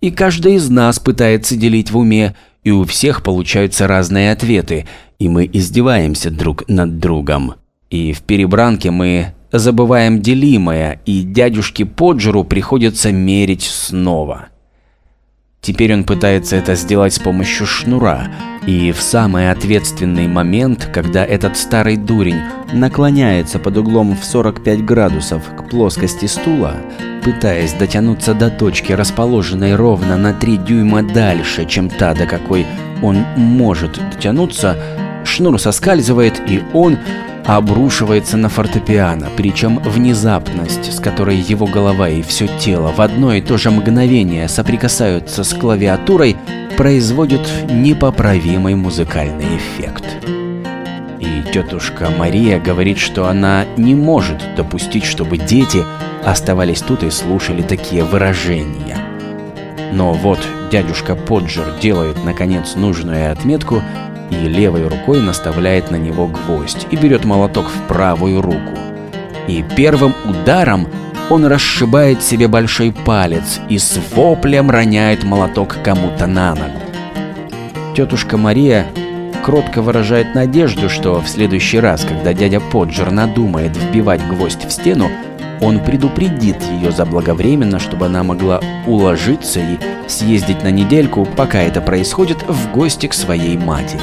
И каждый из нас пытается делить в уме, и у всех получаются разные ответы, и мы издеваемся друг над другом. И в перебранке мы забываем делимое, и дядюшке Поджеру приходится мерить снова. Теперь он пытается это сделать с помощью шнура, и в самый ответственный момент, когда этот старый дурень наклоняется под углом в 45 градусов к плоскости стула, пытаясь дотянуться до точки, расположенной ровно на 3 дюйма дальше, чем та, до какой он может дотянуться, шнур соскальзывает, и он обрушивается на фортепиано, причем внезапность, с которой его голова и все тело в одно и то же мгновение соприкасаются с клавиатурой, производит непоправимый музыкальный эффект. И тетушка Мария говорит, что она не может допустить, чтобы дети оставались тут и слушали такие выражения. Но вот дядюшка Поджер делает наконец нужную отметку и левой рукой наставляет на него гвоздь и берет молоток в правую руку. И первым ударом он расшибает себе большой палец и с воплем роняет молоток кому-то на ногу. Тетушка Мария кротко выражает надежду, что в следующий раз, когда дядя Поджер надумает вбивать гвоздь в стену, он предупредит ее заблаговременно, чтобы она могла уложиться и съездить на недельку, пока это происходит, в гости к своей матери.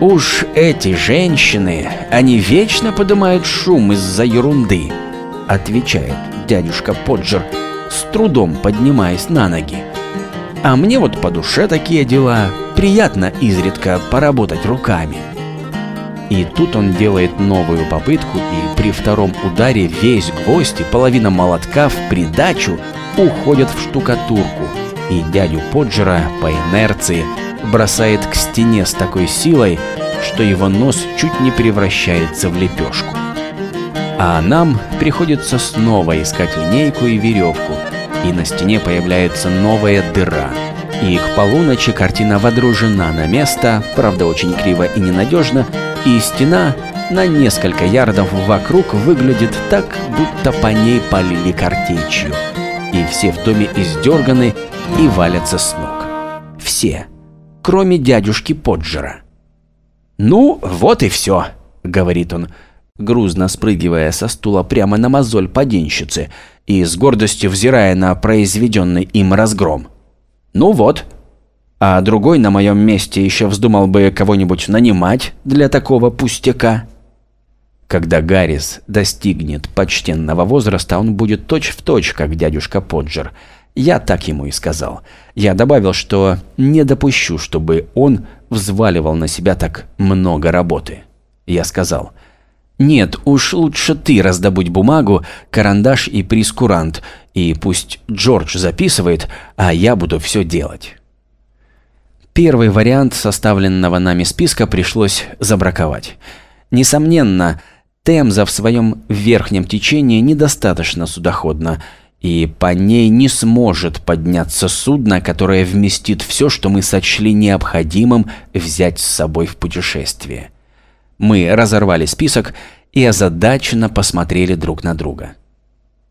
Уж эти женщины, они вечно поднимают шум из-за ерунды, отвечает дядюшка Поджер, с трудом поднимаясь на ноги. А мне вот по душе такие дела, приятно изредка поработать руками. И тут он делает новую попытку, и при втором ударе весь гвоздь и половина молотка в придачу уходят в штукатурку, и дядю Поджера по инерции бросает к стене с такой силой, что его нос чуть не превращается в лепешку. А нам приходится снова искать линейку и веревку, и на стене появляется новая дыра. И к полуночи картина водружена на место, правда очень криво и ненадежно, и стена на несколько ярдов вокруг выглядит так, будто по ней полили картечью. И все в доме издерганы и валятся с ног. Все, кроме дядюшки Поджера. «Ну, вот и все», — говорит он, грузно спрыгивая со стула прямо на мозоль поденщицы и с гордостью взирая на произведенный им разгром. «Ну вот», а другой на моем месте еще вздумал бы кого-нибудь нанимать для такого пустяка. Когда Гаррис достигнет почтенного возраста, он будет точь-в-точь, точь, как дядюшка Поджер. Я так ему и сказал. Я добавил, что не допущу, чтобы он взваливал на себя так много работы. Я сказал, «Нет, уж лучше ты раздобудь бумагу, карандаш и прескурант, и пусть Джордж записывает, а я буду все делать». Первый вариант составленного нами списка пришлось забраковать. Несомненно, Темза в своем верхнем течении недостаточно судоходна, и по ней не сможет подняться судно, которое вместит все, что мы сочли необходимым взять с собой в путешествие. Мы разорвали список и озадаченно посмотрели друг на друга.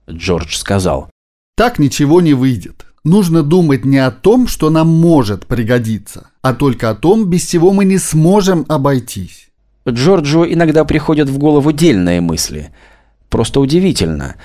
Джордж сказал. «Так ничего не выйдет нужно думать не о том, что нам может пригодиться, а только о том, без чего мы не сможем обойтись. Джорджу иногда приходят в голову дельные мысли. Просто удивительно.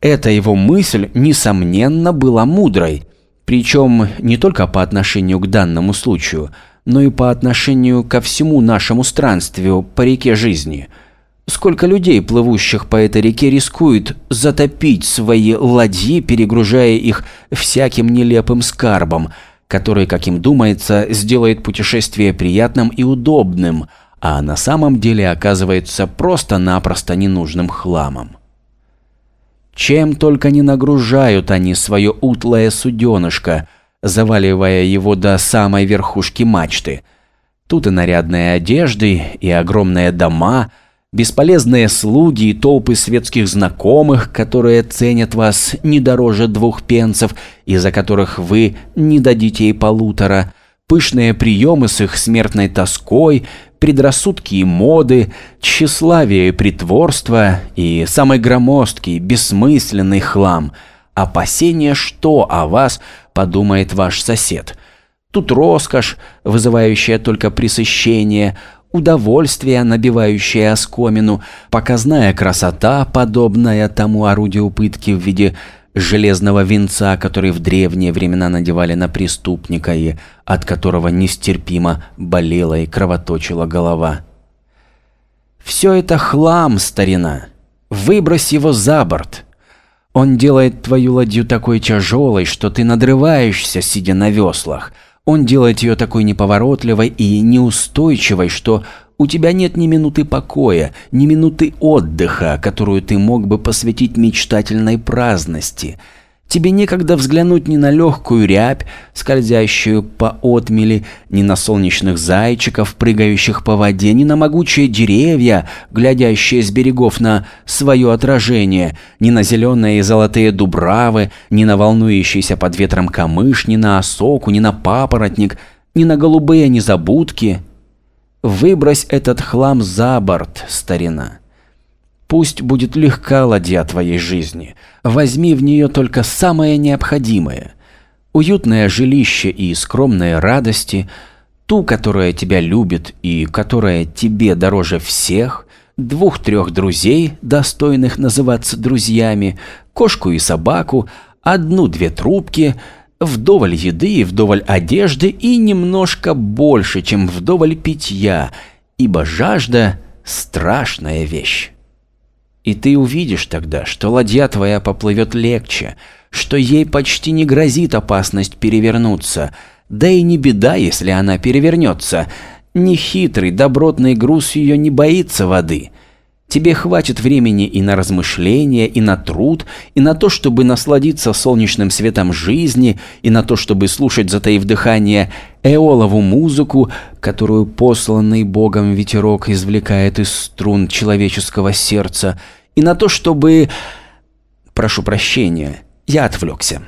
Эта его мысль, несомненно, была мудрой. Причем не только по отношению к данному случаю, но и по отношению ко всему нашему странствию по реке жизни – Сколько людей, плывущих по этой реке, рискует затопить свои ладьи, перегружая их всяким нелепым скарбом, который, как им думается, сделает путешествие приятным и удобным, а на самом деле оказывается просто-напросто ненужным хламом. Чем только не нагружают они свое утлое суденышко, заваливая его до самой верхушки мачты. Тут и нарядные одежды, и огромные дома – Бесполезные слуги и толпы светских знакомых, которые ценят вас не дороже двух пенсов, и за которых вы не дадите и полутора, пышные приемы с их смертной тоской, предрассудки и моды, тщеславие и притворство, и самый громоздкий, бессмысленный хлам, опасение, что о вас подумает ваш сосед. Тут роскошь, вызывающая только пресыщение, удовольствие, набивающее оскомину, показная красота, подобная тому орудию пытки в виде железного венца, который в древние времена надевали на преступника и от которого нестерпимо болела и кровоточила голова. Все это хлам, старина. Выбрось его за борт. Он делает твою ладью такой тяжелой, что ты надрываешься, сидя на веслах. Он делает ее такой неповоротливой и неустойчивой, что у тебя нет ни минуты покоя, ни минуты отдыха, которую ты мог бы посвятить мечтательной праздности – Тебе некогда взглянуть ни на легкую рябь, скользящую по отмели, ни на солнечных зайчиков, прыгающих по воде, ни на могучие деревья, глядящие с берегов на свое отражение, ни на зеленые и золотые дубравы, ни на волнующийся под ветром камыш, ни на осоку, ни на папоротник, ни на голубые незабудки. Выбрось этот хлам за борт, старина. Пусть будет легка ладья твоей жизни. Возьми в нее только самое необходимое. Уютное жилище и скромные радости, ту, которая тебя любит и которая тебе дороже всех, двух-трех друзей, достойных называться друзьями, кошку и собаку, одну-две трубки, вдоволь еды и вдоволь одежды и немножко больше, чем вдоволь питья, ибо жажда – страшная вещь. И ты увидишь тогда, что ладья твоя поплывет легче, что ей почти не грозит опасность перевернуться, да и не беда, если она перевернется. Нехитрый, добротный груз ее не боится воды. Тебе хватит времени и на размышления, и на труд, и на то, чтобы насладиться солнечным светом жизни, и на то, чтобы слушать, затаив дыхание, эолову музыку, которую посланный Богом ветерок извлекает из струн человеческого сердца, и на то, чтобы... Прошу прощения, я отвлекся.